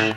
Ow.